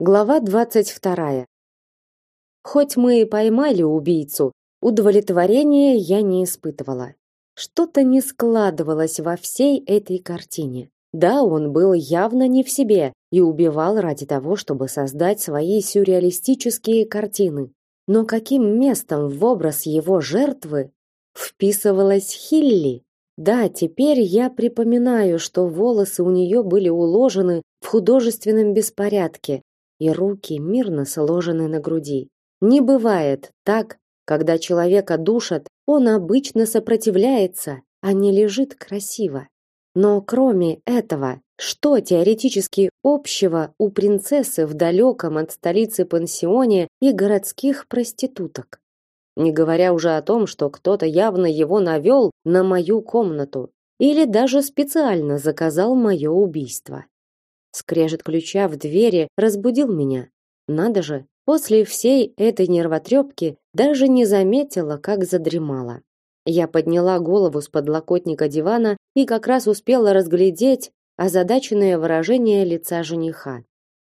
Глава двадцать вторая. Хоть мы и поймали убийцу, удовлетворения я не испытывала. Что-то не складывалось во всей этой картине. Да, он был явно не в себе и убивал ради того, чтобы создать свои сюрреалистические картины. Но каким местом в образ его жертвы вписывалась Хилли? Да, теперь я припоминаю, что волосы у нее были уложены в художественном беспорядке, и руки мирно сложены на груди. Не бывает так, когда человека душат, он обычно сопротивляется, а не лежит красиво. Но кроме этого, что теоретически общего у принцессы в далеком от столицы пансионе и городских проституток? Не говоря уже о том, что кто-то явно его навел на мою комнату или даже специально заказал мое убийство. Скрежет ключа в двери разбудил меня. Надо же, после всей этой нервотрепки даже не заметила, как задремала. Я подняла голову с подлокотника дивана и как раз успела разглядеть озадаченное выражение лица жениха.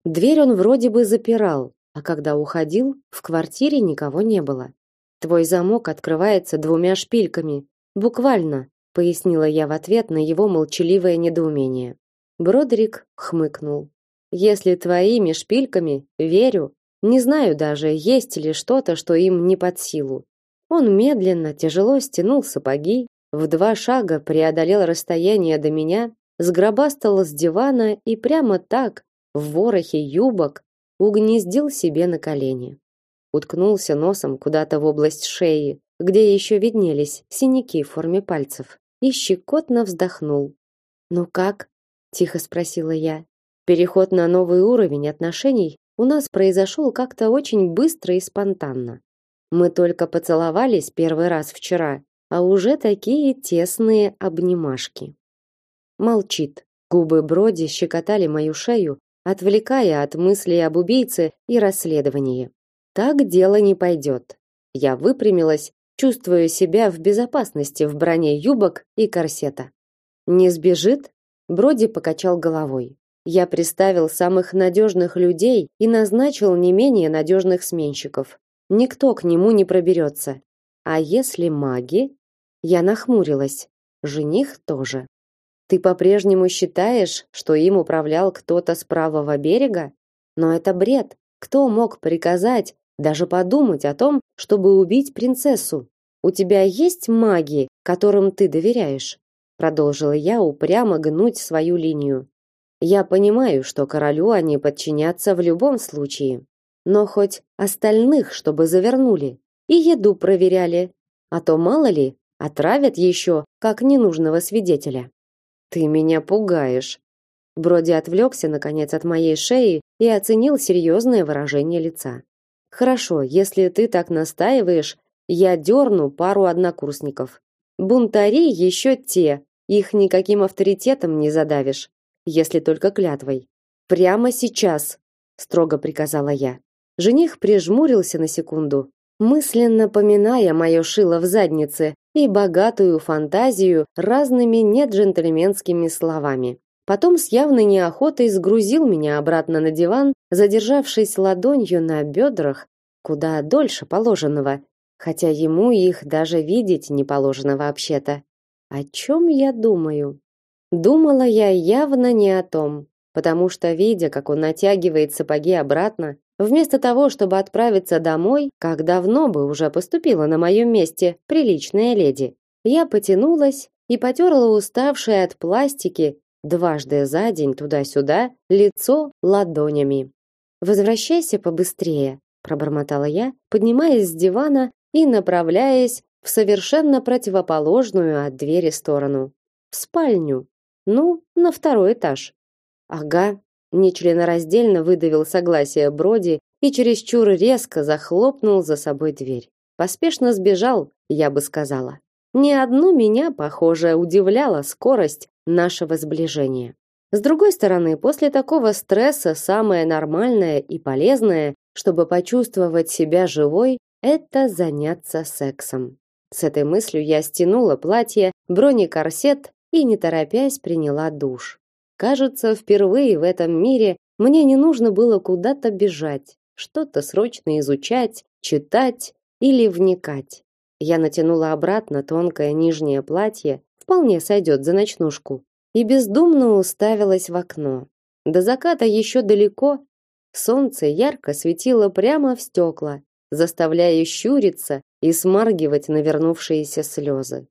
Дверь он вроде бы запирал, а когда уходил, в квартире никого не было. Твой замок открывается двумя шпильками, буквально, пояснила я в ответ на его молчаливое недоумение. Бродрик хмыкнул. Если твоими шпильками, верю. Не знаю даже, есть ли что-то, что им не под силу. Он медленно, тяжело стянул сапоги, в два шага преодолел расстояние до меня, сгробастал с дивана и прямо так, в ворохе юбок, угнездил себе на колени. Уткнулся носом куда-то в область шеи, где еще виднелись синяки в форме пальцев, и щекотно вздохнул. «Ну как?» Тихо спросила я. Переход на новый уровень отношений у нас произошел как-то очень быстро и спонтанно. Мы только поцеловались первый раз вчера, а уже такие тесные обнимашки. Молчит. Губы Броди щекотали мою шею, отвлекая от мыслей об убийце и расследовании. Так дело не пойдет. Я выпрямилась, чувствуя себя в безопасности в броне юбок и корсета. Не сбежит? Броди покачал головой. Я приставил самых надежных людей и назначил не менее надежных сменщиков. Никто к нему не проберется. А если маги? Я нахмурилась. Жених тоже. Ты по-прежнему считаешь, что им управлял кто-то с правого берега? Но это бред. Кто мог приказать, даже подумать о том, чтобы убить принцессу? У тебя есть маги, которым ты доверяешь? Продолжила я упрямо гнуть свою линию. Я понимаю, что королю они подчинятся в любом случае, но хоть остальных, чтобы завернули и еду проверяли, а то мало ли, отравят еще как ненужного свидетеля. Ты меня пугаешь. Броди отвлекся наконец от моей шеи и оценил серьезное выражение лица. Хорошо, если ты так настаиваешь, я дерну пару однокурсников. Бунтари еще те, их никаким авторитетом не задавишь, если только клятвой. Прямо сейчас, строго приказала я. Жених прижмурился на секунду, мысленно поминая мое шило в заднице и богатую фантазию разными неджентльменскими словами. Потом с явной неохотой сгрузил меня обратно на диван, задержавшись ладонью на бедрах, куда дольше положенного, хотя ему их даже видеть не положено вообще-то. О чем я думаю? Думала я явно не о том, потому что видя, как он натягивает сапоги обратно, вместо того, чтобы отправиться домой, как давно бы уже поступила на моем месте приличная леди, я потянулась и потерла уставшее от пластики дважды за день туда-сюда лицо ладонями. Возвращайся побыстрее, пробормотала я, поднимаясь с дивана и направляясь в совершенно противоположную от двери сторону. В спальню. Ну, на второй этаж. Ага, нечленораздельно выдавил согласие Броди и чересчур резко захлопнул за собой дверь. Поспешно сбежал, я бы сказала. Ни одну меня, похоже, удивляла скорость нашего сближения. С другой стороны, после такого стресса самое нормальное и полезное, чтобы почувствовать себя живой, это заняться сексом. С этой мыслью я стянула платье, бронекорсет и не торопясь приняла душ. Кажется, впервые в этом мире Мне не нужно было куда-то бежать, что-то срочно изучать, читать или вникать. Я натянула обратно тонкое нижнее платье, вполне сойдет за ночнушку, и бездумно уставилась в окно. До заката еще далеко. Солнце ярко светило прямо в стекла, заставляя щуриться и смаргивать навернувшиеся слезы.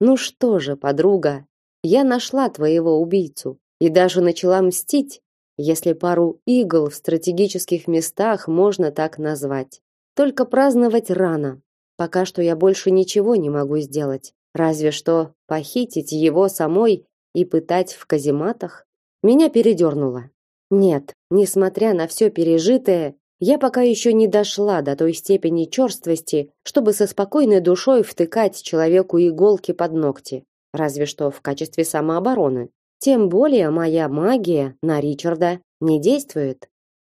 Ну что же, подруга, я нашла твоего убийцу и даже начала мстить, если пару игл в стратегических местах можно так назвать. Только праздновать рано. Пока что я больше ничего не могу сделать, разве что похитить его самой и пытать в казематах. Меня передернуло. Нет, несмотря на все пережитое, я пока еще не дошла до той степени черствости, чтобы со спокойной душой втыкать человеку иголки под ногти, разве что в качестве самообороны. Тем более моя магия на Ричарда не действует.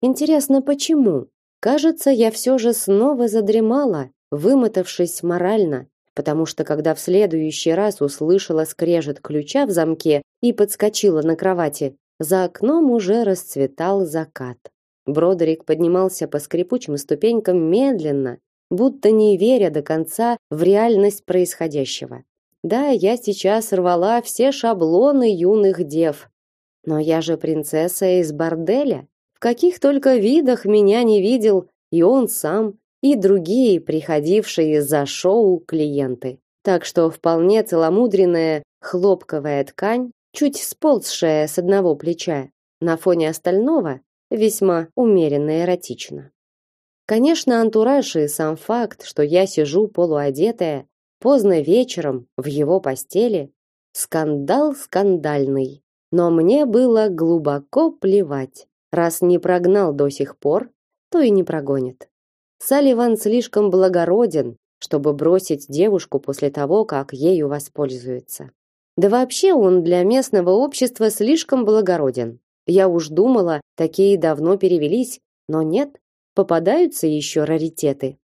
Интересно, почему? Кажется, я все же снова задремала, вымотавшись морально, потому что когда в следующий раз услышала скрежет ключа в замке и подскочила на кровати, за окном уже расцветал закат. Бродерик поднимался по скрипучим ступенькам медленно, будто не веря до конца в реальность происходящего. Да, я сейчас рвала все шаблоны юных дев, но я же принцесса из борделя. В каких только видах меня не видел и он сам, и другие приходившие за шоу клиенты. Так что вполне целомудренная хлопковая ткань, чуть сползшая с одного плеча, на фоне остального весьма умеренно эротично. Конечно, антураж и сам факт, что я сижу полуодетая поздно вечером в его постели, скандал скандальный. Но мне было глубоко плевать. Раз не прогнал до сих пор, то и не прогонит. Салливан слишком благороден, чтобы бросить девушку после того, как ею воспользуется. Да вообще он для местного общества слишком благороден. Я уж думала, такие давно перевелись, но нет, попадаются еще раритеты.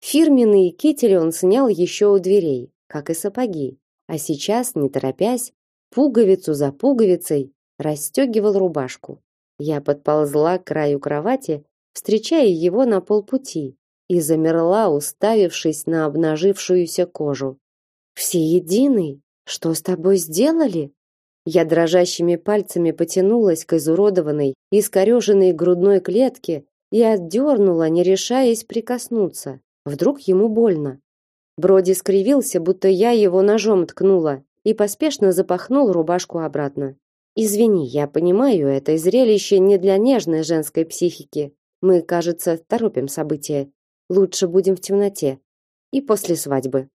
Фирменный китель он снял еще у дверей, как и сапоги, а сейчас, не торопясь, пуговицу за пуговицей расстегивал рубашку. Я подползла к краю кровати, встречая его на полпути, и замерла, уставившись на обнажившуюся кожу. Всеединый, что с тобой сделали? Я дрожащими пальцами потянулась к изуродованной, искореженной грудной клетке и отдернула, не решаясь прикоснуться. Вдруг ему больно. Броди скривился, будто я его ножом ткнула, и поспешно запахнул рубашку обратно. Извини, я понимаю, это зрелище не для нежной женской психики. Мы, кажется, торопим события. Лучше будем в темноте. И после свадьбы.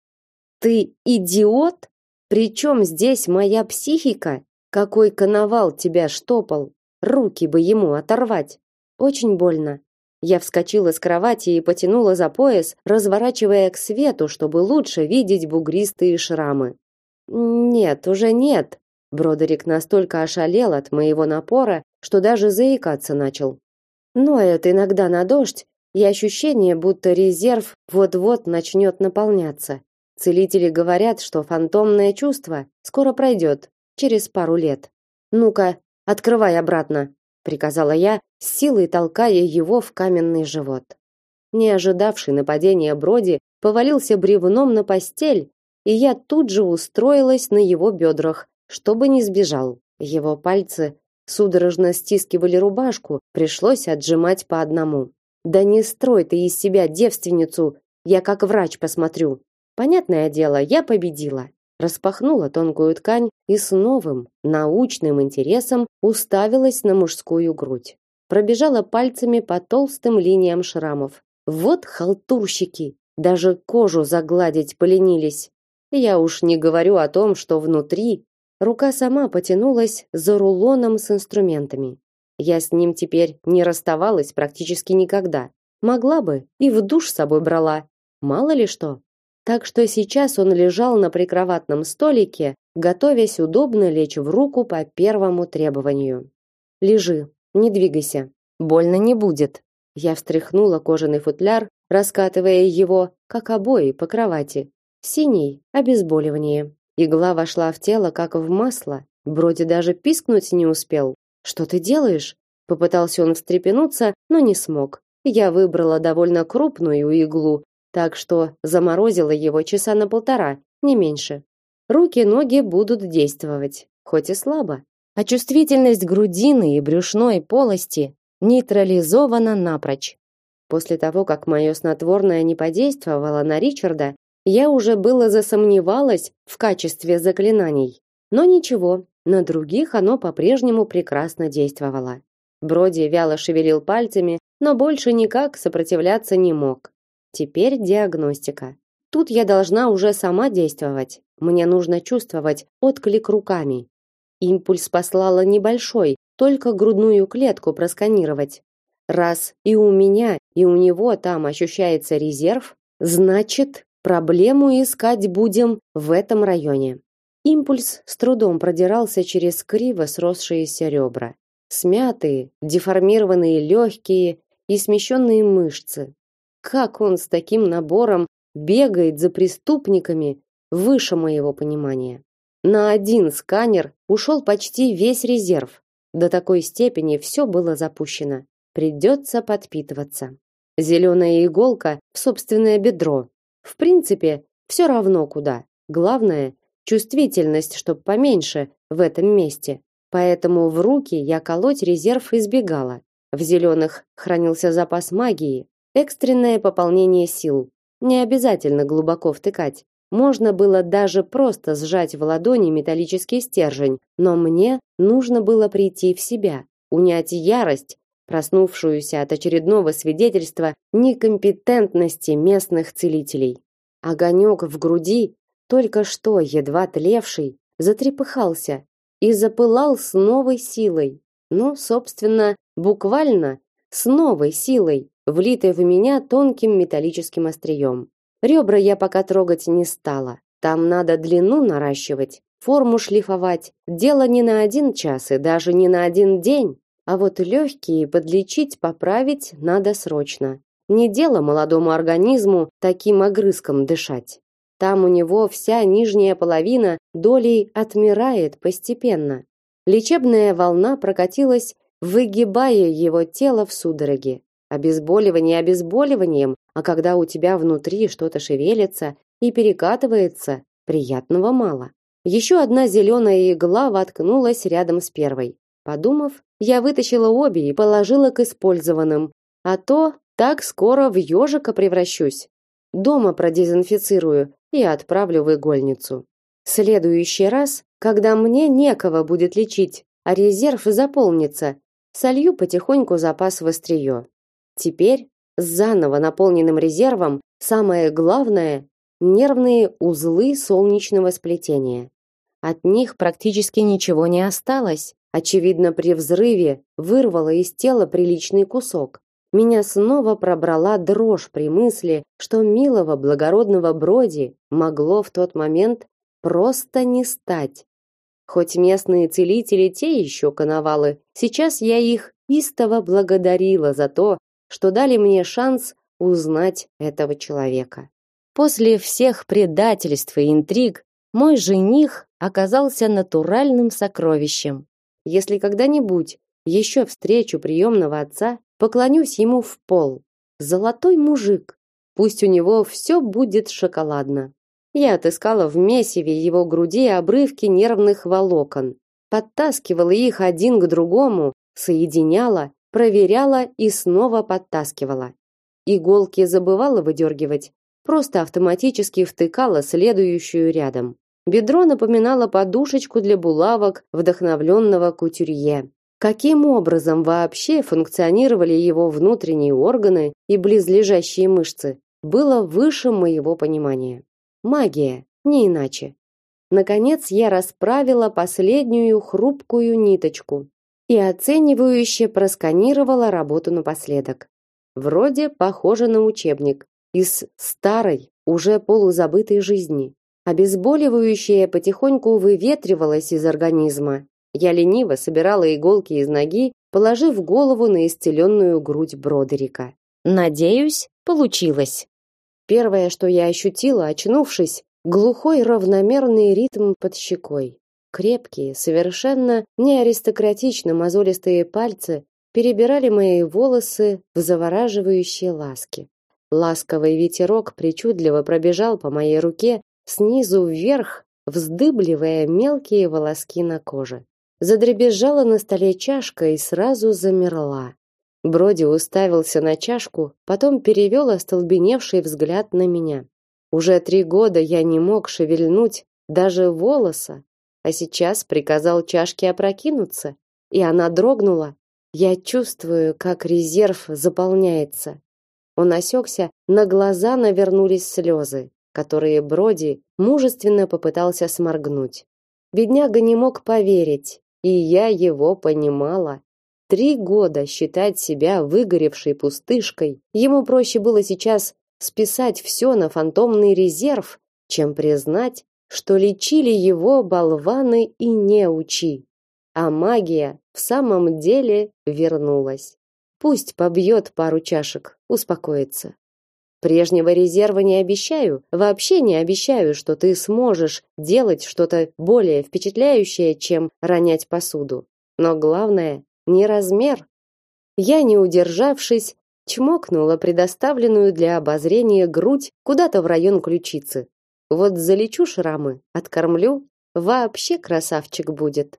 Ты идиот? Причем здесь моя психика? Какой коновал тебя штопал? Руки бы ему оторвать. Очень больно. Я вскочила с кровати и потянула за пояс, разворачивая к свету, чтобы лучше видеть бугристые шрамы. Нет, уже нет. Бродерик настолько ошалел от моего напора, что даже заикаться начал. Но это иногда на дождь и ощущение, будто резерв вот-вот начнет наполняться. Целители говорят, что фантомное чувство скоро пройдет, через пару лет. Ну-ка, открывай обратно, приказала я, с силой толкая его в каменный живот. Не ожидавший нападения Броди повалился бревном на постель, и я тут же устроилась на его бедрах, чтобы не сбежал. Его пальцы судорожно стискивали рубашку, пришлось отжимать по одному. Да не строй ты из себя девственницу, я как врач посмотрю. Понятное дело, я победила. Распахнула тонкую ткань и с новым научным интересом уставилась на мужскую грудь. Пробежала пальцами по толстым линиям шрамов. Вот халтурщики, даже кожу загладить поленились. Я уж не говорю о том, что внутри рука сама потянулась за рулоном с инструментами. Я с ним теперь не расставалась практически никогда. Могла бы и в душ с собой брала. Мало ли что. Так что сейчас он лежал на прикроватном столике, готовясь удобно лечь в руку по первому требованию. Лежи, не двигайся. Больно не будет. Я встряхнула кожаный футляр, раскатывая его, как обои, по кровати. Синий, обезболивание. Игла вошла в тело, как в масло. Вроде даже пискнуть не успел. Что ты делаешь? Попытался он встрепенуться, но не смог. Я выбрала довольно крупную иглу, так что заморозила его часа на полтора, не меньше. Руки-ноги будут действовать, хоть и слабо. А чувствительность грудины и брюшной полости нейтрализована напрочь. После того, как мое снотворное не подействовало на Ричарда, я уже было засомневалась в качестве заклинаний. Но ничего, на других оно по-прежнему прекрасно действовало. Броди вяло шевелил пальцами, но больше никак сопротивляться не мог. Теперь диагностика. Тут я должна уже сама действовать. Мне нужно чувствовать отклик руками. Импульс послала небольшой, только грудную клетку просканировать. Раз и у меня, и у него там ощущается резерв, значит, проблему искать будем в этом районе. Импульс с трудом продирался через криво сросшиеся ребра. Смятые, деформированные легкие и смещенные мышцы. Как он с таким набором бегает за преступниками, выше моего понимания. На один сканер ушел почти весь резерв. До такой степени все было запущено. Придется подпитываться. Зеленая иголка в собственное бедро. В принципе, все равно куда. Главное чувствительность, чтоб поменьше в этом месте. Поэтому в руки я колоть резерв избегала. В зеленых хранился запас магии, экстренное пополнение сил. Не обязательно глубоко втыкать. Можно было даже просто сжать в ладони металлический стержень, но мне нужно было прийти в себя, унять ярость, проснувшуюся от очередного свидетельства некомпетентности местных целителей. Огонек в груди, только что едва тлевший, затрепыхался и запылал с новой силой. Ну, собственно, буквально с новой силой, влитой в меня тонким металлическим острием. Ребра я пока трогать не стала. Там надо длину наращивать, форму шлифовать. Дело не на один час и даже не на один день. А вот легкие подлечить, поправить надо срочно. Не дело молодому организму таким огрызком дышать. Там у него вся нижняя половина долей отмирает постепенно. Лечебная волна прокатилась, выгибая его тело в судороге. Обезболивание обезболиванием, а когда у тебя внутри что-то шевелится и перекатывается, приятного мало. Еще одна зеленая игла воткнулась рядом с первой. Подумав, я вытащила обе и положила к использованным, а то так скоро в ежика превращусь. Дома продезинфицирую и отправлю в игольницу. Следующий раз, когда мне некого будет лечить, а резерв заполнится, солью потихоньку запас в острие. Теперь с заново наполненным резервом самое главное нервные узлы солнечного сплетения. От них практически ничего не осталось. Очевидно, при взрыве вырвало из тела приличный кусок. Меня снова пробрала дрожь при мысли, что милого благородного Броди могло в тот момент просто не стать. Хоть местные целители те еще коновалы, сейчас я их истово благодарила за то, что дали мне шанс узнать этого человека. После всех предательств и интриг мой жених оказался натуральным сокровищем. Если когда-нибудь еще встречу приемного отца, поклонюсь ему в пол. Золотой мужик. Пусть у него все будет шоколадно. Я отыскала в месиве его груди обрывки нервных волокон, подтаскивала их один к другому, соединяла проверяла и снова подтаскивала. Иголки забывала выдергивать, просто автоматически втыкала следующую рядом. Бедро напоминало подушечку для булавок вдохновленного кутюрье. Каким образом вообще функционировали его внутренние органы и близлежащие мышцы, было выше моего понимания. Магия, не иначе. Наконец я расправила последнюю хрупкую ниточку, и оценивающе просканировала работу напоследок. Вроде похоже на учебник из старой, уже полузабытой жизни. Обезболивающее потихоньку выветривалось из организма. Я лениво собирала иголки из ноги, положив голову на исцеленную грудь Бродерика. Надеюсь, получилось. Первое, что я ощутила, очнувшись, глухой равномерный ритм под щекой. Крепкие, совершенно не аристократично мозолистые пальцы перебирали мои волосы в завораживающие ласки. Ласковый ветерок причудливо пробежал по моей руке снизу вверх, вздыбливая мелкие волоски на коже. Задребезжала на столе чашка и сразу замерла. Броди уставился на чашку, потом перевел остолбеневший взгляд на меня. Уже три года я не мог шевельнуть даже волоса, а сейчас приказал чашке опрокинуться, и она дрогнула. Я чувствую, как резерв заполняется. Он осекся, на глаза навернулись слезы, которые Броди мужественно попытался сморгнуть. Бедняга не мог поверить, и я его понимала. Три года считать себя выгоревшей пустышкой, ему проще было сейчас списать все на фантомный резерв, чем признать, что лечили его болваны и неучи. А магия в самом деле вернулась. Пусть побьет пару чашек, успокоится. Прежнего резерва не обещаю, вообще не обещаю, что ты сможешь делать что-то более впечатляющее, чем ронять посуду. Но главное не размер. Я, не удержавшись, чмокнула предоставленную для обозрения грудь куда-то в район ключицы. Вот залечу шрамы, откормлю, вообще красавчик будет.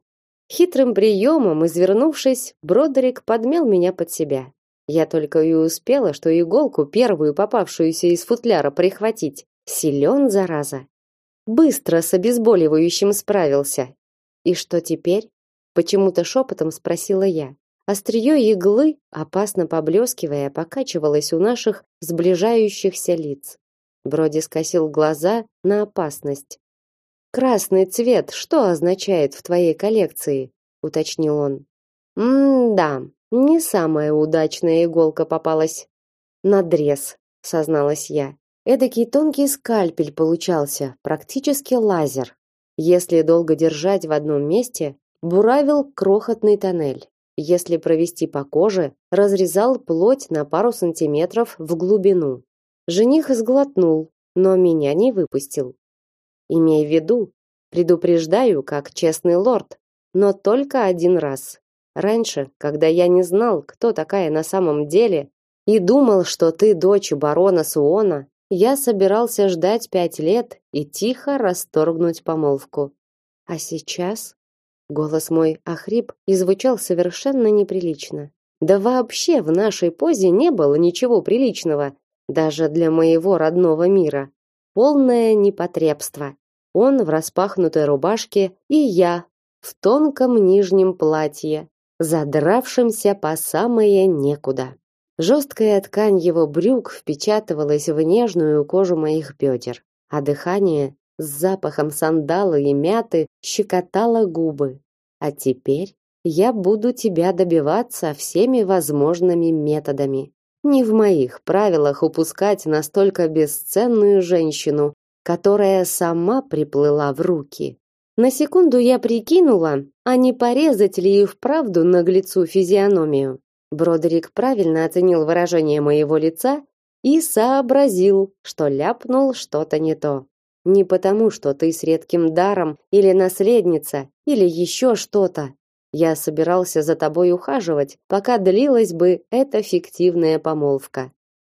Хитрым приемом, извернувшись, Бродерик подмел меня под себя. Я только и успела, что иголку первую попавшуюся из футляра прихватить. Силен, зараза. Быстро с обезболивающим справился. И что теперь? Почему-то шепотом спросила я. Острие иглы, опасно поблескивая, покачивалось у наших сближающихся лиц. Броди скосил глаза на опасность. Красный цвет что означает в твоей коллекции? уточнил он. М-да, не самая удачная иголка попалась. Надрез, созналась я. Эдакий тонкий скальпель получался, практически лазер. Если долго держать в одном месте, буравил крохотный тоннель. Если провести по коже, разрезал плоть на пару сантиметров в глубину. Жених сглотнул, но меня не выпустил. Имей в виду, предупреждаю, как честный лорд, но только один раз. Раньше, когда я не знал, кто такая на самом деле, и думал, что ты дочь барона Суона, я собирался ждать пять лет и тихо расторгнуть помолвку. А сейчас Голос мой охрип и звучал совершенно неприлично. Да вообще в нашей позе не было ничего приличного, даже для моего родного мира. Полное непотребство. Он в распахнутой рубашке и я в тонком нижнем платье, задравшемся по самое некуда. Жесткая ткань его брюк впечатывалась в нежную кожу моих бедер, а дыхание с запахом сандала и мяты щекотала губы. А теперь я буду тебя добиваться всеми возможными методами. Не в моих правилах упускать настолько бесценную женщину, которая сама приплыла в руки. На секунду я прикинула, а не порезать ли и вправду наглецу физиономию. Бродерик правильно оценил выражение моего лица и сообразил, что ляпнул что-то не то. Не потому, что ты с редким даром или наследница, или еще что-то. Я собирался за тобой ухаживать, пока длилась бы эта фиктивная помолвка.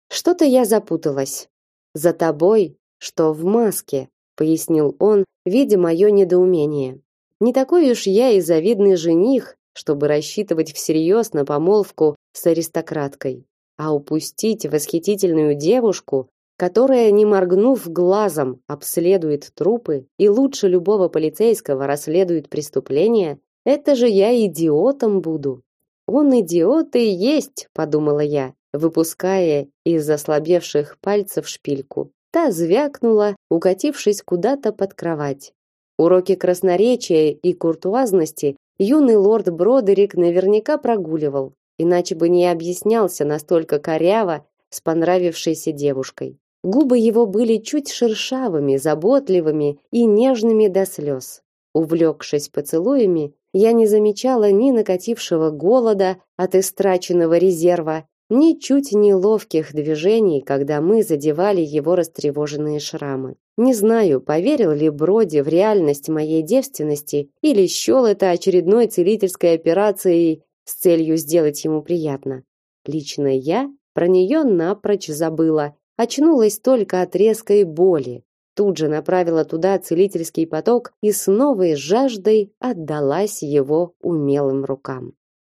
Что-то я запуталась. За тобой, что в маске, пояснил он, видя мое недоумение. Не такой уж я и завидный жених, чтобы рассчитывать всерьез на помолвку с аристократкой, а упустить восхитительную девушку, которая, не моргнув глазом, обследует трупы и лучше любого полицейского расследует преступления, это же я идиотом буду. Он идиот и есть, подумала я, выпуская из ослабевших пальцев шпильку. Та звякнула, укатившись куда-то под кровать. Уроки красноречия и куртуазности юный лорд Бродерик наверняка прогуливал, иначе бы не объяснялся настолько коряво с понравившейся девушкой. Губы его были чуть шершавыми, заботливыми и нежными до слез. Увлекшись поцелуями, я не замечала ни накатившего голода от истраченного резерва, ни чуть неловких движений, когда мы задевали его растревоженные шрамы. Не знаю, поверил ли Броди в реальность моей девственности или счел это очередной целительской операцией с целью сделать ему приятно. Лично я про нее напрочь забыла, очнулась только от резкой боли. Тут же направила туда целительский поток и с новой жаждой отдалась его умелым рукам.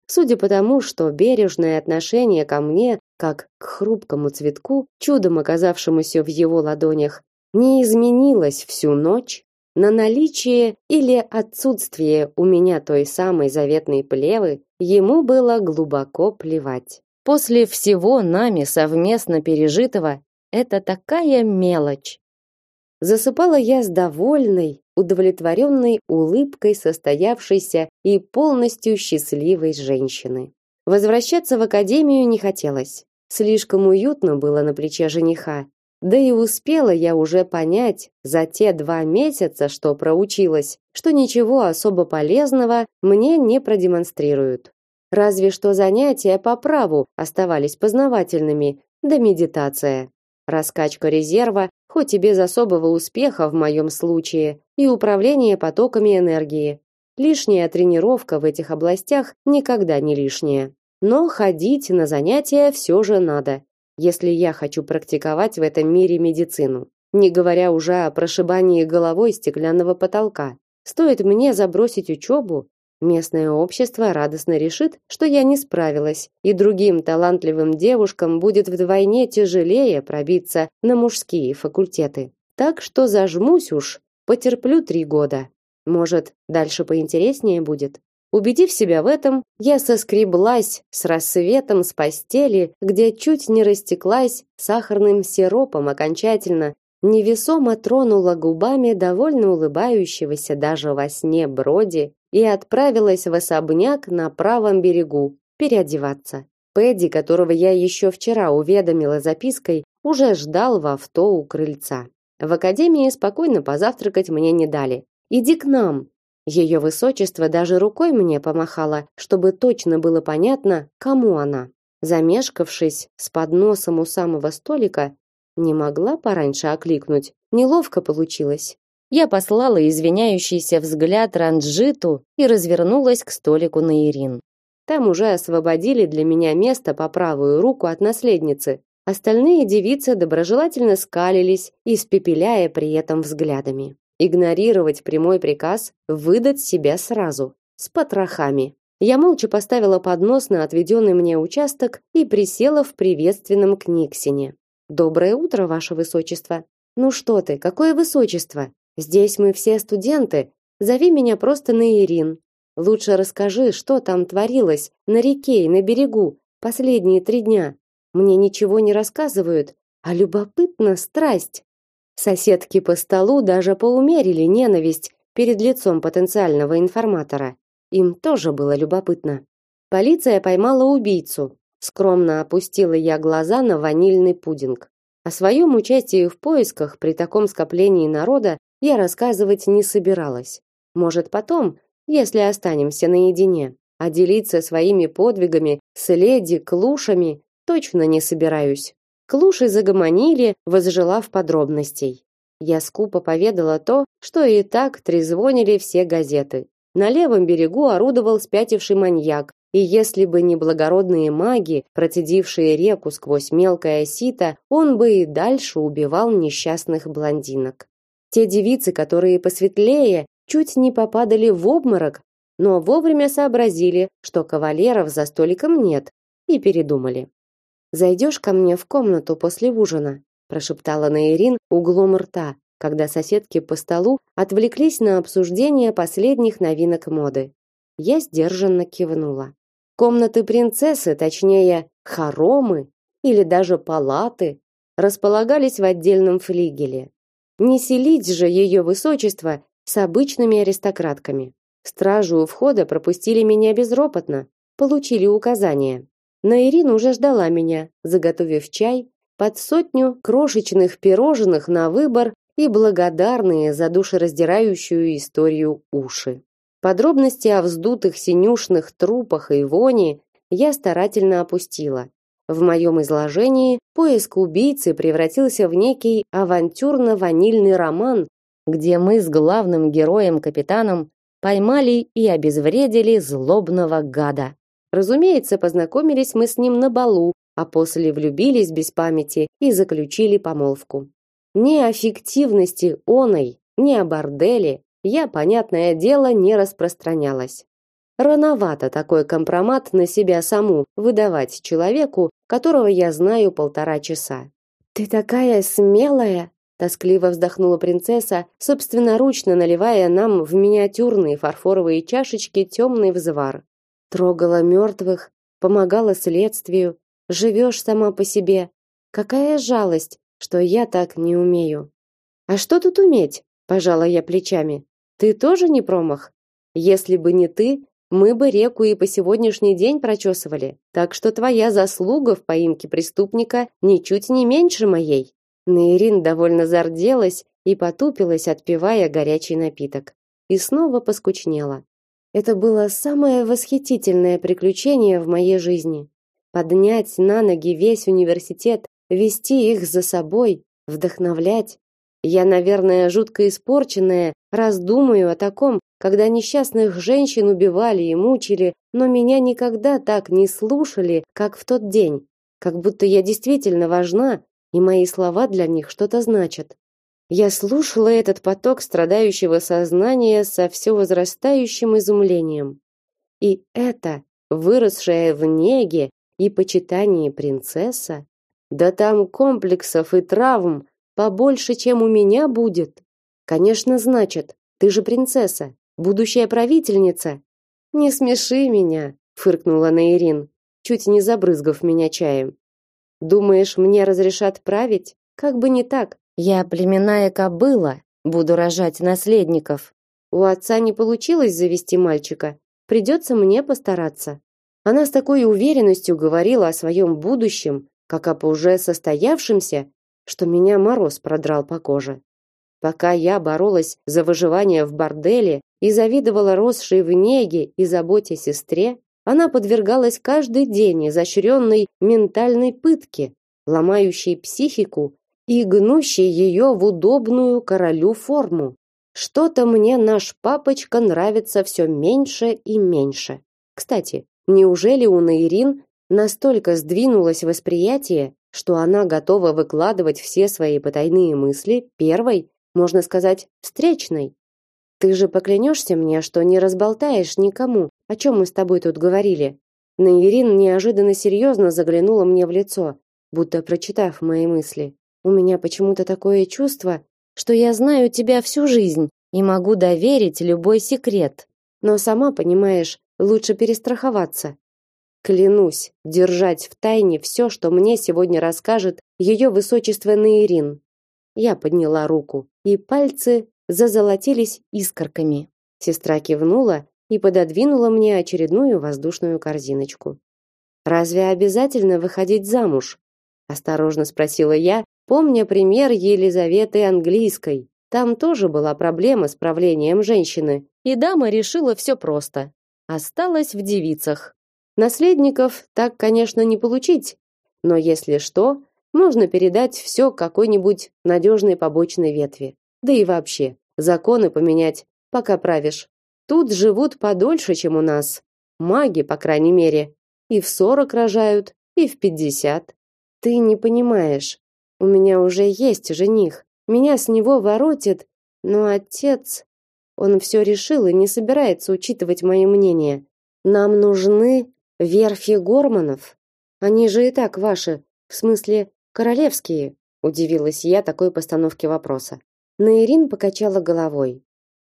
Судя по тому, что бережное отношение ко мне, как к хрупкому цветку, чудом оказавшемуся в его ладонях, не изменилось всю ночь, на наличие или отсутствие у меня той самой заветной плевы ему было глубоко плевать. После всего нами совместно пережитого это такая мелочь. Засыпала я с довольной, удовлетворенной улыбкой состоявшейся и полностью счастливой женщины. Возвращаться в академию не хотелось. Слишком уютно было на плече жениха. Да и успела я уже понять за те два месяца, что проучилась, что ничего особо полезного мне не продемонстрируют. Разве что занятия по праву оставались познавательными, да медитация. Раскачка резерва, хоть и без особого успеха в моем случае, и управление потоками энергии. Лишняя тренировка в этих областях никогда не лишняя. Но ходить на занятия все же надо, если я хочу практиковать в этом мире медицину. Не говоря уже о прошибании головой стеклянного потолка. Стоит мне забросить учебу, Местное общество радостно решит, что я не справилась, и другим талантливым девушкам будет вдвойне тяжелее пробиться на мужские факультеты. Так что зажмусь уж, потерплю три года. Может, дальше поинтереснее будет. Убедив себя в этом, я соскреблась с рассветом с постели, где чуть не растеклась сахарным сиропом окончательно, невесомо тронула губами довольно улыбающегося даже во сне Броди и отправилась в особняк на правом берегу переодеваться. Пэдди, которого я еще вчера уведомила запиской, уже ждал в авто у крыльца. В академии спокойно позавтракать мне не дали. Иди к нам. Ее высочество даже рукой мне помахало, чтобы точно было понятно, кому она. Замешкавшись с подносом у самого столика, не могла пораньше окликнуть. Неловко получилось. Я послала извиняющийся взгляд Ранджиту и развернулась к столику на Ирин. Там уже освободили для меня место по правую руку от наследницы. Остальные девицы доброжелательно скалились, испепеляя при этом взглядами. Игнорировать прямой приказ выдать себя сразу, с потрохами. Я молча поставила поднос на отведенный мне участок и присела в приветственном книгсине. Доброе утро, ваше высочество. Ну что ты, какое высочество? Здесь мы все студенты. Зови меня просто Наирин. Лучше расскажи, что там творилось на реке и на берегу последние три дня. Мне ничего не рассказывают, а любопытно страсть. Соседки по столу даже поумерили ненависть перед лицом потенциального информатора. Им тоже было любопытно. Полиция поймала убийцу. Скромно опустила я глаза на ванильный пудинг. О своем участии в поисках при таком скоплении народа я рассказывать не собиралась. Может, потом, если останемся наедине, а делиться своими подвигами с леди Клушами точно не собираюсь. Клуши загомонили, возжелав подробностей. Я скупо поведала то, что и так трезвонили все газеты. На левом берегу орудовал спятивший маньяк, и если бы не благородные маги, процедившие реку сквозь мелкое сито, он бы и дальше убивал несчастных блондинок. Те девицы, которые посветлее, чуть не попадали в обморок, но вовремя сообразили, что кавалеров за столиком нет, и передумали. Зайдешь ко мне в комнату после ужина, прошептала Наирин углом рта, когда соседки по столу отвлеклись на обсуждение последних новинок моды. Я сдержанно кивнула. Комнаты принцессы, точнее, хоромы или даже палаты, располагались в отдельном флигеле. Не селить же ее высочество с обычными аристократками. Стражу у входа пропустили меня безропотно, получили указания. Но Ирина уже ждала меня, заготовив чай, под сотню крошечных пирожных на выбор и благодарные за душераздирающую историю уши. Подробности о вздутых синюшных трупах и вони я старательно опустила, в моем изложении поиск убийцы превратился в некий авантюрно-ванильный роман, где мы с главным героем-капитаном поймали и обезвредили злобного гада. Разумеется, познакомились мы с ним на балу, а после влюбились без памяти и заключили помолвку. Ни о фиктивности оной, ни о борделе я, понятное дело, не распространялась. Рановато такой компромат на себя саму выдавать человеку, которого я знаю полтора часа. Ты такая смелая, тоскливо вздохнула принцесса, собственноручно наливая нам в миниатюрные фарфоровые чашечки темный взвар. Трогала мертвых, помогала следствию, живешь сама по себе. Какая жалость, что я так не умею. А что тут уметь? пожала я плечами. Ты тоже не промах. Если бы не ты, мы бы реку и по сегодняшний день прочесывали. Так что твоя заслуга в поимке преступника ничуть не меньше моей. Наирин довольно зарделась и потупилась, отпивая горячий напиток. И снова поскучнела. Это было самое восхитительное приключение в моей жизни. Поднять на ноги весь университет, вести их за собой, вдохновлять. Я, наверное, жутко испорченная, раз думаю о таком, когда несчастных женщин убивали и мучили, но меня никогда так не слушали, как в тот день, как будто я действительно важна, и мои слова для них что-то значат. Я слушала этот поток страдающего сознания со все возрастающим изумлением. И это, выросшая в неге и почитании принцесса, да там комплексов и травм побольше, чем у меня будет. Конечно, значит, ты же принцесса, будущая правительница. Не смеши меня, фыркнула Наирин, чуть не забрызгав меня чаем. Думаешь, мне разрешат править? Как бы не так. Я племенная кобыла, буду рожать наследников. У отца не получилось завести мальчика. Придется мне постараться. Она с такой уверенностью говорила о своем будущем, как об уже состоявшемся, что меня мороз продрал по коже. Пока я боролась за выживание в борделе и завидовала росшей в неге и заботе сестре, она подвергалась каждый день изощренной ментальной пытке, ломающей психику и гнущей ее в удобную королю форму. Что-то мне наш папочка нравится все меньше и меньше. Кстати, неужели у Наирин настолько сдвинулось восприятие, что она готова выкладывать все свои потайные мысли первой, можно сказать, встречной. Ты же поклянешься мне, что не разболтаешь никому, о чем мы с тобой тут говорили. Наирин неожиданно серьезно заглянула мне в лицо, будто прочитав мои мысли. У меня почему-то такое чувство, что я знаю тебя всю жизнь и могу доверить любой секрет. Но сама понимаешь, лучше перестраховаться. Клянусь держать в тайне все, что мне сегодня расскажет ее высочество Наирин. Я подняла руку, и пальцы зазолотились искорками. Сестра кивнула и пододвинула мне очередную воздушную корзиночку. Разве обязательно выходить замуж? осторожно спросила я, помня пример Елизаветы английской. Там тоже была проблема с правлением женщины, и дама решила все просто. Осталась в девицах. Наследников так, конечно, не получить, но если что, можно передать все какой-нибудь надежной побочной ветви. Да и вообще, законы поменять, пока правишь. Тут живут подольше, чем у нас. Маги, по крайней мере, и в сорок рожают, и в пятьдесят. Ты не понимаешь. У меня уже есть жених. Меня с него воротит, но отец, он все решил и не собирается учитывать мое мнение. Нам нужны верфи Горманов. Они же и так ваши, в смысле, королевские, удивилась я такой постановке вопроса. Наирин покачала головой.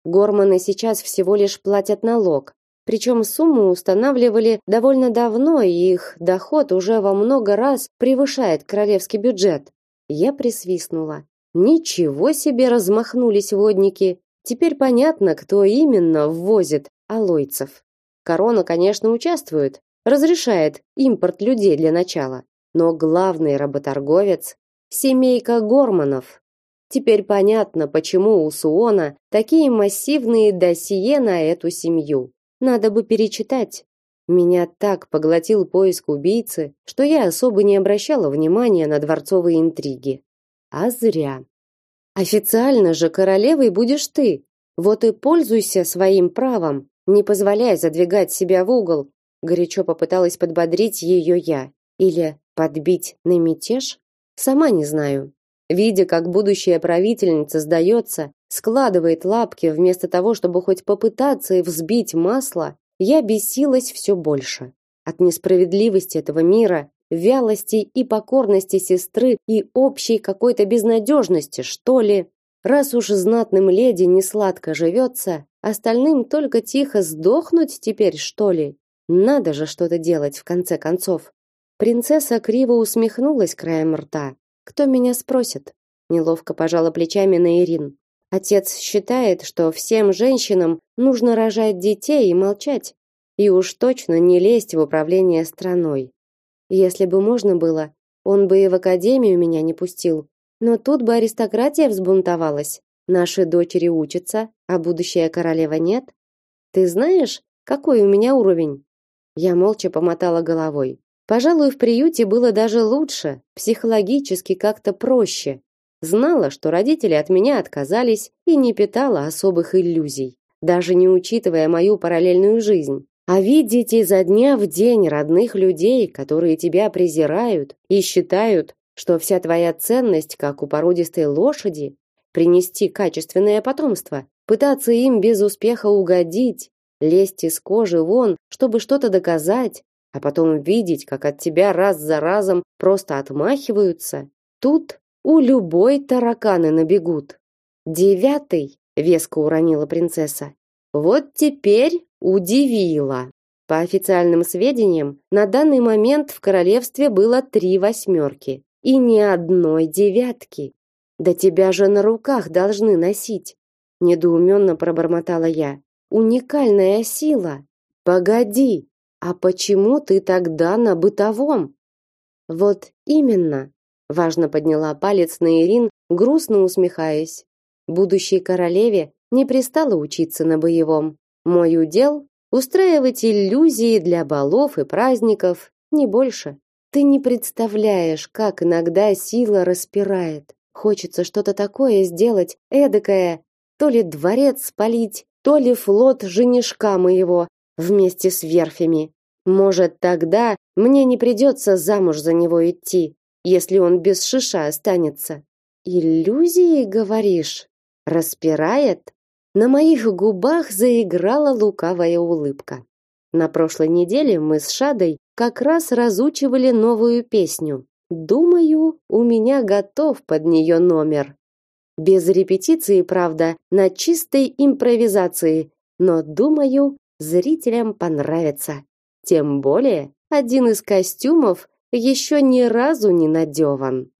Горманы сейчас всего лишь платят налог, причем сумму устанавливали довольно давно, и их доход уже во много раз превышает королевский бюджет. Я присвистнула. Ничего себе размахнулись водники. Теперь понятно, кто именно ввозит алойцев. Корона, конечно, участвует, разрешает импорт людей для начала, но главный работорговец семейка Горманов. Теперь понятно, почему у Суона такие массивные досье на эту семью. Надо бы перечитать. Меня так поглотил поиск убийцы, что я особо не обращала внимания на дворцовые интриги. А зря. Официально же королевой будешь ты. Вот и пользуйся своим правом, не позволяй задвигать себя в угол. Горячо попыталась подбодрить ее я. Или подбить на мятеж? Сама не знаю. Видя, как будущая правительница сдается, складывает лапки вместо того, чтобы хоть попытаться и взбить масло, я бесилась все больше. От несправедливости этого мира, вялости и покорности сестры и общей какой-то безнадежности, что ли. Раз уж знатным леди не сладко живется, остальным только тихо сдохнуть теперь, что ли. Надо же что-то делать в конце концов. Принцесса криво усмехнулась краем рта. Кто меня спросит? Неловко пожала плечами на Ирин. Отец считает, что всем женщинам нужно рожать детей и молчать, и уж точно не лезть в управление страной. Если бы можно было, он бы и в академию меня не пустил. Но тут бы аристократия взбунтовалась. Наши дочери учатся, а будущая королева нет. Ты знаешь, какой у меня уровень? Я молча помотала головой. Пожалуй, в приюте было даже лучше, психологически как-то проще. Знала, что родители от меня отказались и не питала особых иллюзий, даже не учитывая мою параллельную жизнь. А видеть изо дня в день родных людей, которые тебя презирают и считают, что вся твоя ценность, как у породистой лошади, принести качественное потомство, пытаться им без успеха угодить, лезть из кожи вон, чтобы что-то доказать, а потом видеть, как от тебя раз за разом просто отмахиваются, тут у любой тараканы набегут. Девятый, веско уронила принцесса. Вот теперь удивила. По официальным сведениям, на данный момент в королевстве было три восьмерки и ни одной девятки. Да тебя же на руках должны носить, недоуменно пробормотала я. Уникальная сила. Погоди, а почему ты тогда на бытовом? Вот именно, важно подняла палец на Ирин, грустно усмехаясь. Будущей королеве не пристало учиться на боевом. Мой удел устраивать иллюзии для балов и праздников, не больше. Ты не представляешь, как иногда сила распирает. Хочется что-то такое сделать, эдакое, то ли дворец спалить, то ли флот женишка моего вместе с верфями. Может, тогда мне не придется замуж за него идти, если он без шиша останется. Иллюзии, говоришь? Распирает? На моих губах заиграла лукавая улыбка. На прошлой неделе мы с Шадой как раз разучивали новую песню. Думаю, у меня готов под нее номер. Без репетиции, правда, на чистой импровизации, но думаю, зрителям понравится. Тем более, один из костюмов еще ни разу не надеван.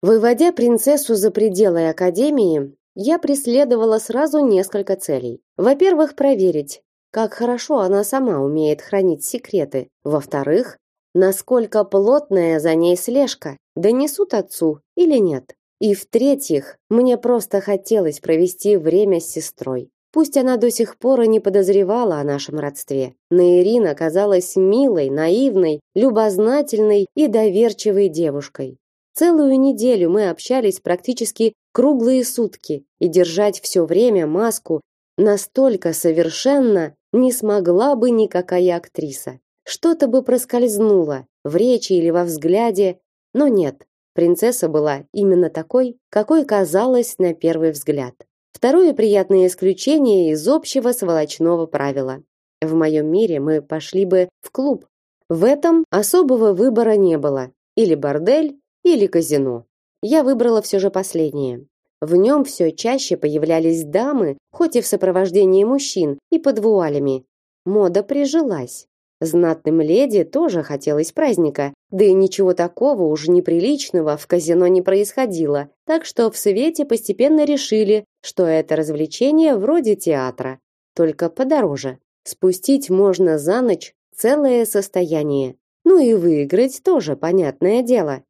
Выводя принцессу за пределы академии, я преследовала сразу несколько целей. Во-первых, проверить, как хорошо она сама умеет хранить секреты. Во-вторых, насколько плотная за ней слежка, донесут отцу или нет. И в-третьих, мне просто хотелось провести время с сестрой. Пусть она до сих пор и не подозревала о нашем родстве, но Ирина казалась милой, наивной, любознательной и доверчивой девушкой. Целую неделю мы общались практически круглые сутки, и держать все время маску настолько совершенно не смогла бы никакая актриса. Что-то бы проскользнуло в речи или во взгляде, но нет. Принцесса была именно такой, какой казалась на первый взгляд. Второе приятное исключение из общего сволочного правила. В моем мире мы пошли бы в клуб. В этом особого выбора не было. Или бордель, или казино. Я выбрала все же последнее. В нем все чаще появлялись дамы, хоть и в сопровождении мужчин, и под вуалями. Мода прижилась. Знатным леди тоже хотелось праздника, да и ничего такого уж неприличного в казино не происходило, так что в свете постепенно решили, что это развлечение вроде театра, только подороже. Спустить можно за ночь целое состояние. Ну и выиграть тоже понятное дело.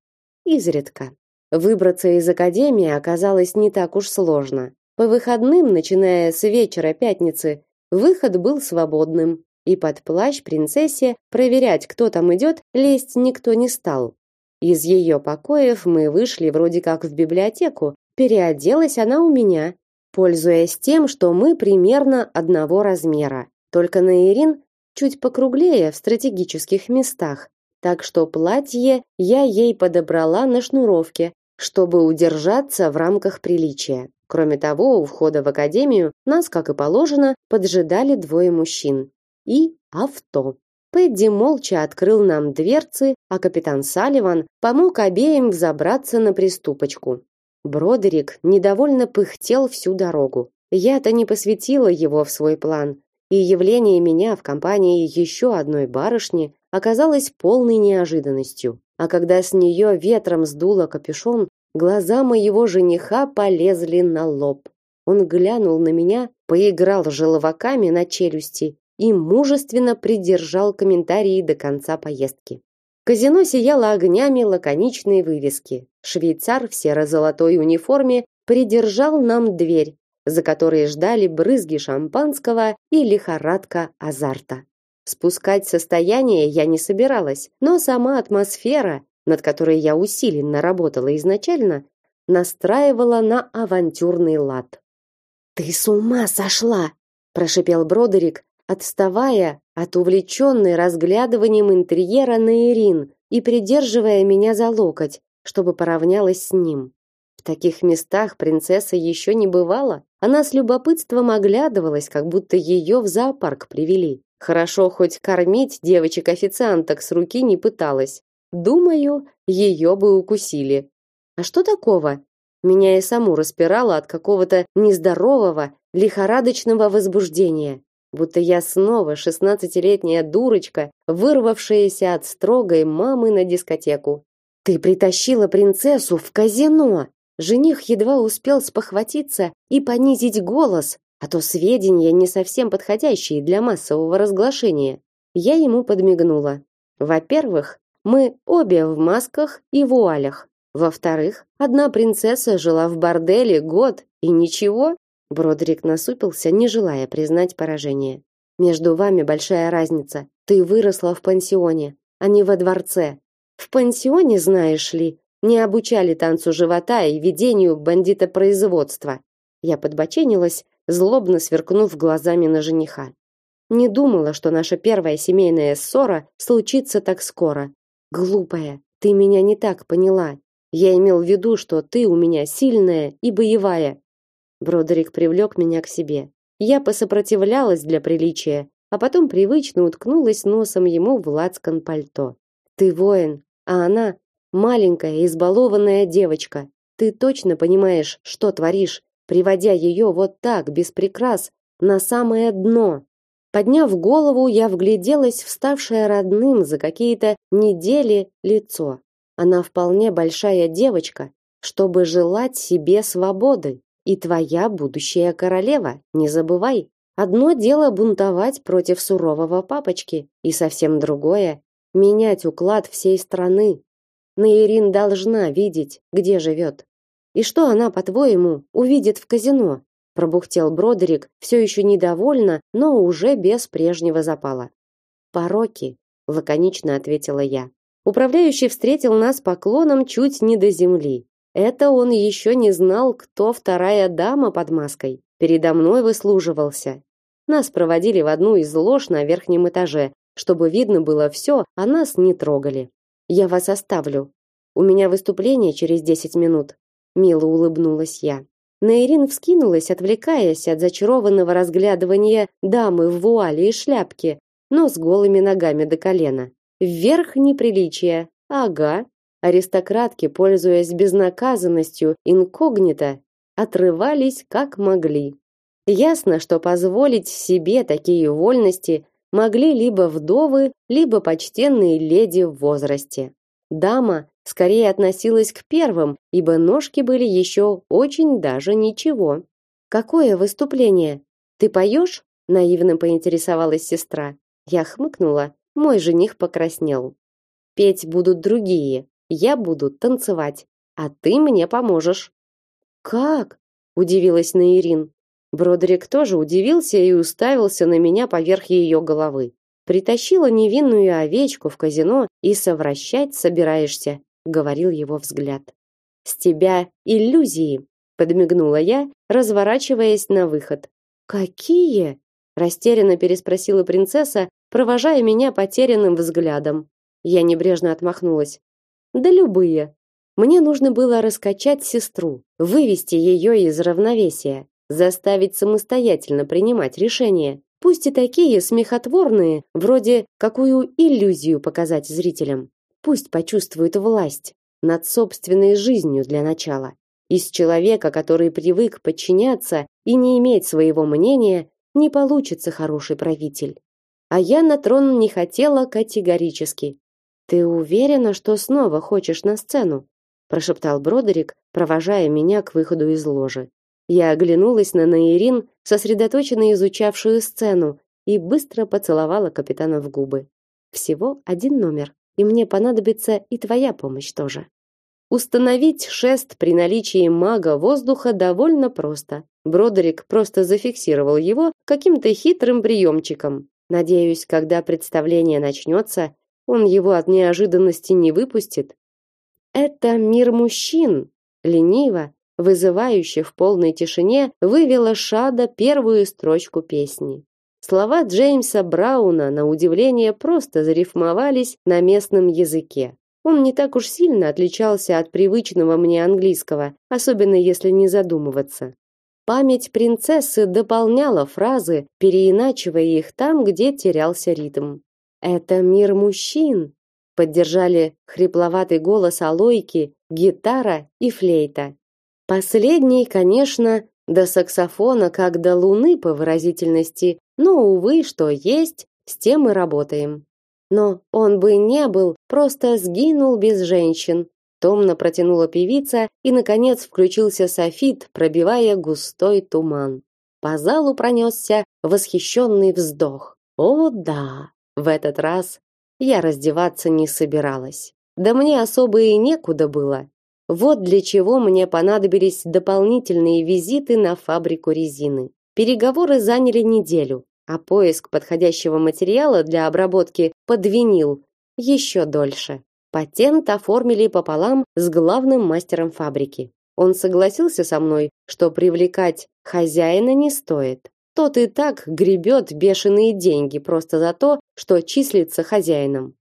Изредка. Выбраться из академии оказалось не так уж сложно. По выходным, начиная с вечера пятницы, выход был свободным и под плащ принцессе проверять, кто там идет, лезть никто не стал. Из ее покоев мы вышли вроде как в библиотеку. Переоделась она у меня, пользуясь тем, что мы примерно одного размера. Только Наирин чуть покруглее в стратегических местах. Так что платье я ей подобрала на шнуровке, чтобы удержаться в рамках приличия. Кроме того, у входа в академию нас, как и положено, поджидали двое мужчин и авто. Пэдди молча открыл нам дверцы, а капитан Салливан помог обеим взобраться на приступочку. Бродерик недовольно пыхтел всю дорогу. Я-то не посвятила его в свой план, и явление меня в компании еще одной барышни оказалось полной неожиданностью. А когда с нее ветром сдуло капюшон, глаза моего жениха полезли на лоб. Он глянул на меня, поиграл желваками на челюсти и мужественно придержал комментарии до конца поездки. Казино сияло огнями лаконичной вывески. Швейцар в серо-золотой униформе придержал нам дверь, за которой ждали брызги шампанского и лихорадка азарта. Спускать состояние я не собиралась, но сама атмосфера, над которой я усиленно работала изначально, настраивала на авантюрный лад. «Ты с ума сошла!» – прошипел Бродерик, отставая от увлеченной разглядыванием интерьера на Ирин и придерживая меня за локоть, чтобы поравнялась с ним. В таких местах принцесса еще не бывала. Она с любопытством оглядывалась, как будто ее в зоопарк привели. Хорошо хоть кормить девочек-официанток с руки не пыталась. Думаю, ее бы укусили. А что такого? Меня и саму распирало от какого-то нездорового, лихорадочного возбуждения будто я снова шестнадцатилетняя дурочка, вырвавшаяся от строгой мамы на дискотеку. Ты притащила принцессу в казино. Жених едва успел спохватиться и понизить голос, а то сведения не совсем подходящие для массового разглашения. Я ему подмигнула. Во-первых, мы обе в масках и вуалях. Во-вторых, одна принцесса жила в борделе год и ничего, Бродрик насупился, не желая признать поражение. Между вами большая разница. Ты выросла в пансионе, а не во дворце. В пансионе, знаешь ли, не обучали танцу живота и ведению бандитопроизводства. Я подбоченилась, злобно сверкнув глазами на жениха. Не думала, что наша первая семейная ссора случится так скоро. Глупая, ты меня не так поняла. Я имел в виду, что ты у меня сильная и боевая, Бродерик привлек меня к себе. Я посопротивлялась для приличия, а потом привычно уткнулась носом ему в лацкан пальто. Ты воин, а она маленькая избалованная девочка. Ты точно понимаешь, что творишь, приводя ее вот так без прикрас на самое дно. Подняв голову, я вгляделась в ставшее родным за какие-то недели лицо. Она вполне большая девочка, чтобы желать себе свободы и твоя будущая королева, не забывай. Одно дело бунтовать против сурового папочки, и совсем другое менять уклад всей страны. Наирин должна видеть, где живет. И что она, по-твоему, увидит в казино? пробухтел Бродерик, все еще недовольно, но уже без прежнего запала. Пороки, лаконично ответила я. Управляющий встретил нас поклоном чуть не до земли. Это он еще не знал, кто вторая дама под маской. Передо мной выслуживался. Нас проводили в одну из лож на верхнем этаже, чтобы видно было все, а нас не трогали. Я вас оставлю. У меня выступление через десять минут. Мило улыбнулась я. Наирин вскинулась, отвлекаясь от зачарованного разглядывания дамы в вуале и шляпке, но с голыми ногами до колена. Вверх неприличие. Ага, Аристократки, пользуясь безнаказанностью инкогнито, отрывались как могли. Ясно, что позволить себе такие вольности могли либо вдовы, либо почтенные леди в возрасте. Дама скорее относилась к первым, ибо ножки были еще очень даже ничего. Какое выступление? Ты поешь? наивно поинтересовалась сестра. Я хмыкнула. Мой жених покраснел. Петь будут другие, я буду танцевать, а ты мне поможешь. Как? удивилась Наирин. Бродрик тоже удивился и уставился на меня поверх ее головы. Притащила невинную овечку в казино и совращать собираешься. Говорил его взгляд. С тебя иллюзии, подмигнула я, разворачиваясь на выход. Какие? растерянно переспросила принцесса, провожая меня потерянным взглядом. Я небрежно отмахнулась. Да любые. Мне нужно было раскачать сестру, вывести ее из равновесия, заставить самостоятельно принимать решения, пусть и такие смехотворные, вроде какую иллюзию показать зрителям. Пусть почувствует власть над собственной жизнью для начала. Из человека, который привык подчиняться и не иметь своего мнения, не получится хороший правитель. А я на трон не хотела категорически. Ты уверена, что снова хочешь на сцену? прошептал Бродерик, провожая меня к выходу из ложи. Я оглянулась на Наирин, сосредоточенно изучавшую сцену, и быстро поцеловала капитана в губы. Всего один номер, и мне понадобится и твоя помощь тоже. Установить шест при наличии мага воздуха довольно просто. Бродерик просто зафиксировал его каким-то хитрым приемчиком. Надеюсь, когда представление начнется, он его от неожиданности не выпустит. Это мир мужчин. Лениво, вызывающе в полной тишине вывела Шада первую строчку песни. Слова Джеймса Брауна на удивление просто зарифмовались на местном языке. Он не так уж сильно отличался от привычного мне английского, особенно если не задумываться. Память принцессы дополняла фразы, переиначивая их там, где терялся ритм. Это мир мужчин, поддержали хрипловатый голос Алойки, гитара и флейта. Последний, конечно, до саксофона, как до луны по выразительности, но увы, что есть, с тем мы работаем. Но он бы не был, просто сгинул без женщин. Томно протянула певица, и наконец включился софит, пробивая густой туман. По залу пронесся восхищенный вздох. О да, в этот раз я раздеваться не собиралась. Да мне особо и некуда было. Вот для чего мне понадобились дополнительные визиты на фабрику резины. Переговоры заняли неделю, а поиск подходящего материала для обработки под винил еще дольше. Патент оформили пополам с главным мастером фабрики. Он согласился со мной, что привлекать хозяина не стоит. Тот и так гребет бешеные деньги просто за то, что числится хозяином.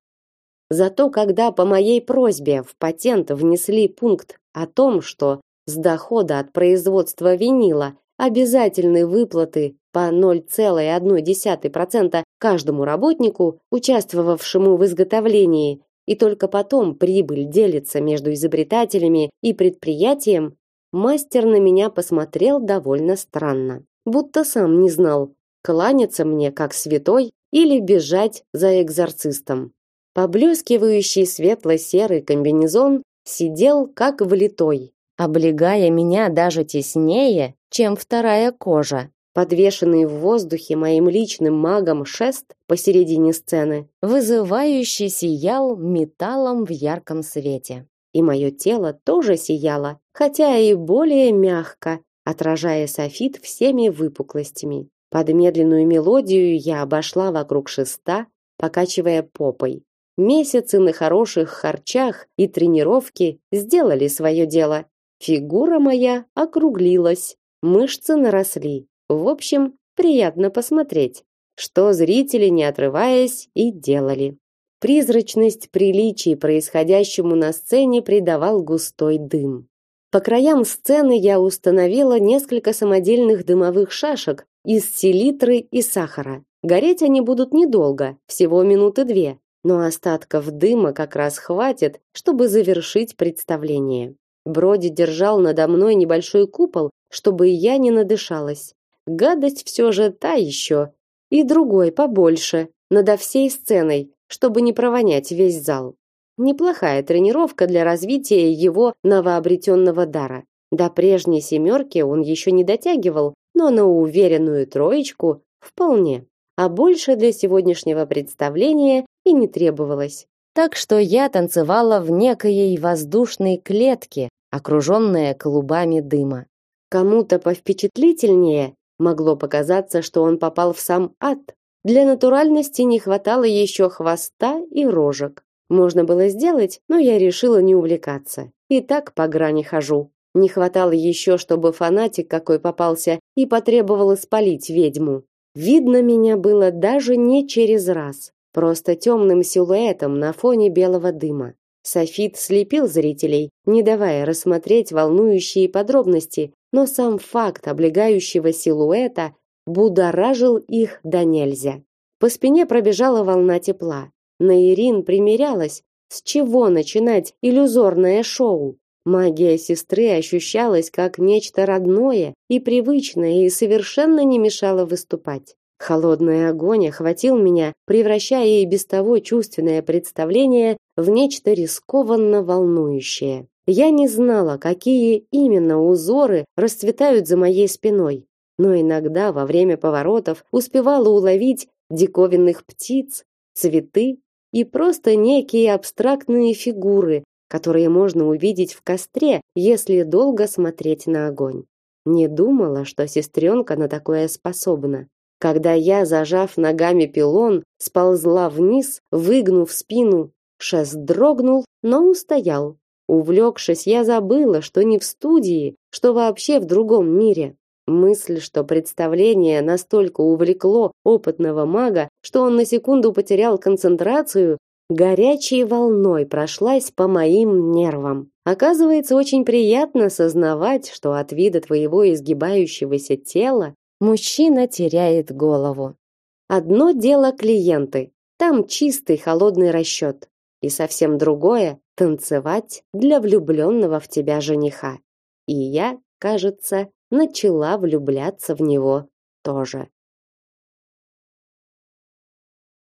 Зато когда по моей просьбе в патент внесли пункт о том, что с дохода от производства винила обязательны выплаты по 0,1% каждому работнику, участвовавшему в изготовлении, и только потом прибыль делится между изобретателями и предприятием, мастер на меня посмотрел довольно странно будто сам не знал, кланяться мне как святой или бежать за экзорцистом. Поблескивающий светло-серый комбинезон сидел как влитой, облегая меня даже теснее, чем вторая кожа. Подвешенный в воздухе моим личным магом шест посередине сцены, вызывающий сиял металлом в ярком свете. И мое тело тоже сияло, хотя и более мягко, отражая софит всеми выпуклостями. Под медленную мелодию я обошла вокруг шеста, покачивая попой. Месяцы на хороших харчах и тренировки сделали свое дело. Фигура моя округлилась, мышцы наросли. В общем, приятно посмотреть, что зрители, не отрываясь, и делали. Призрачность приличий происходящему на сцене придавал густой дым. По краям сцены я установила несколько самодельных дымовых шашек из селитры и сахара. Гореть они будут недолго, всего минуты две, но остатков дыма как раз хватит, чтобы завершить представление. Броди держал надо мной небольшой купол, чтобы я не надышалась. Гадость все же та еще. И другой побольше, над всей сценой, чтобы не провонять весь зал. Неплохая тренировка для развития его новообретенного дара. До прежней семерки он еще не дотягивал, но на уверенную троечку вполне. А больше для сегодняшнего представления и не требовалось. Так что я танцевала в некоей воздушной клетке, окруженная клубами дыма. Кому-то повпечатлительнее могло показаться, что он попал в сам ад. Для натуральности не хватало еще хвоста и рожек. Можно было сделать, но я решила не увлекаться. И так по грани хожу. Не хватало еще, чтобы фанатик какой попался и потребовал спалить ведьму. Видно меня было даже не через раз, просто темным силуэтом на фоне белого дыма. Софит слепил зрителей, не давая рассмотреть волнующие подробности, но сам факт облегающего силуэта будоражил их до нельзя. По спине пробежала волна тепла. Наирин примерялась, с чего начинать иллюзорное шоу. Магия сестры ощущалась как нечто родное и привычное и совершенно не мешала выступать. Холодный огонь охватил меня, превращая и без того чувственное представление в нечто рискованно волнующее. Я не знала, какие именно узоры расцветают за моей спиной, но иногда во время поворотов успевала уловить диковинных птиц, цветы и просто некие абстрактные фигуры, которые можно увидеть в костре, если долго смотреть на огонь. Не думала, что сестренка на такое способна. Когда я, зажав ногами пилон, сползла вниз, выгнув спину, шест дрогнул, но устоял. Увлекшись, я забыла, что не в студии, что вообще в другом мире. Мысль, что представление настолько увлекло опытного мага, что он на секунду потерял концентрацию, горячей волной прошлась по моим нервам. Оказывается, очень приятно сознавать, что от вида твоего изгибающегося тела мужчина теряет голову. Одно дело клиенты. Там чистый холодный расчет. И совсем другое танцевать для влюбленного в тебя жениха. И я, кажется, начала влюбляться в него тоже.